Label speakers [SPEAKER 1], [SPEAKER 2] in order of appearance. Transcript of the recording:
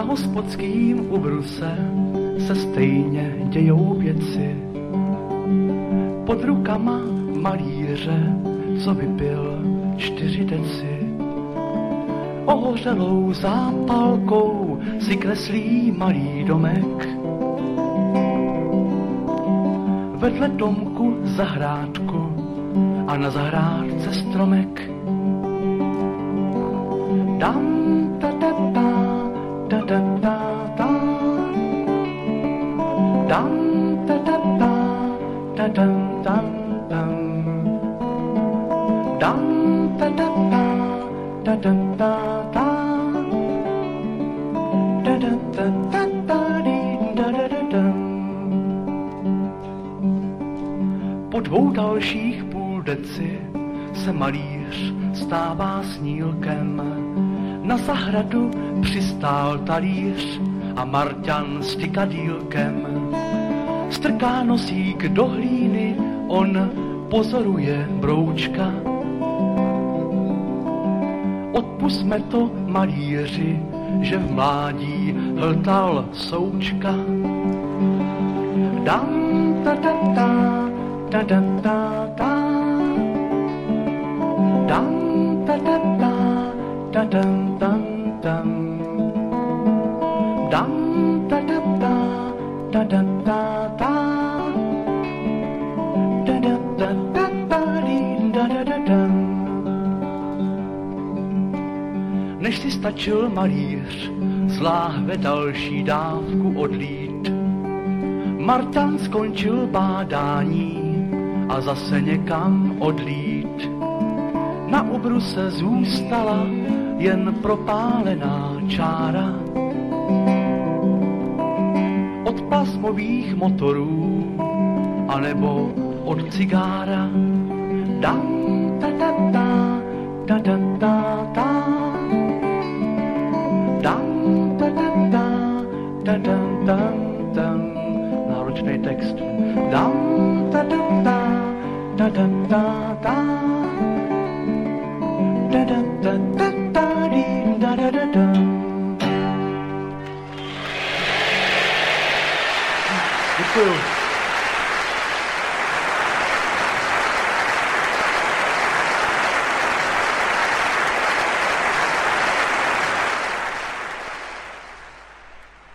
[SPEAKER 1] hospodským ubruse se stejně dějou věci. Pod rukama malíře, co vypil čtyři deci. Ohořelou zápalkou si kreslí malý domek. Vedle domku zahrádku a na zahrádce stromek. Ta, ta, ta, ta. Dam, ta, ta, ta, ta, ta, ta, ta. Da, da, da, da, da, di, da, da, da, dam. Po dvou dalších půl deci se malíř stává snílkem. Na zahradu přistál talíř a Marťan s tykadílkem. Strká nosík do hlíny, on pozoruje broučka. Odpusme to malíři, že v mládí hltal součka. Dam, ta, ta, ta, ta, ta, ta, ta. Dam, ta, ta, ta, ta, ta, ta, ta. Dam, ta, ta, ta, ta, ta, ta, Než si stačil malíř, z láhve další dávku odlít. Martan skončil bádání a zase někam odlít. Na obruse zůstala jen propálená čára. Od plasmových motorů, anebo od cigára. Dam, ta, ta, ta, ta. Náročný text. Dam, ta, ta, ta, ta, ta, ta. Da, da, da, da, da, di, da, da, da, da. Děkuju.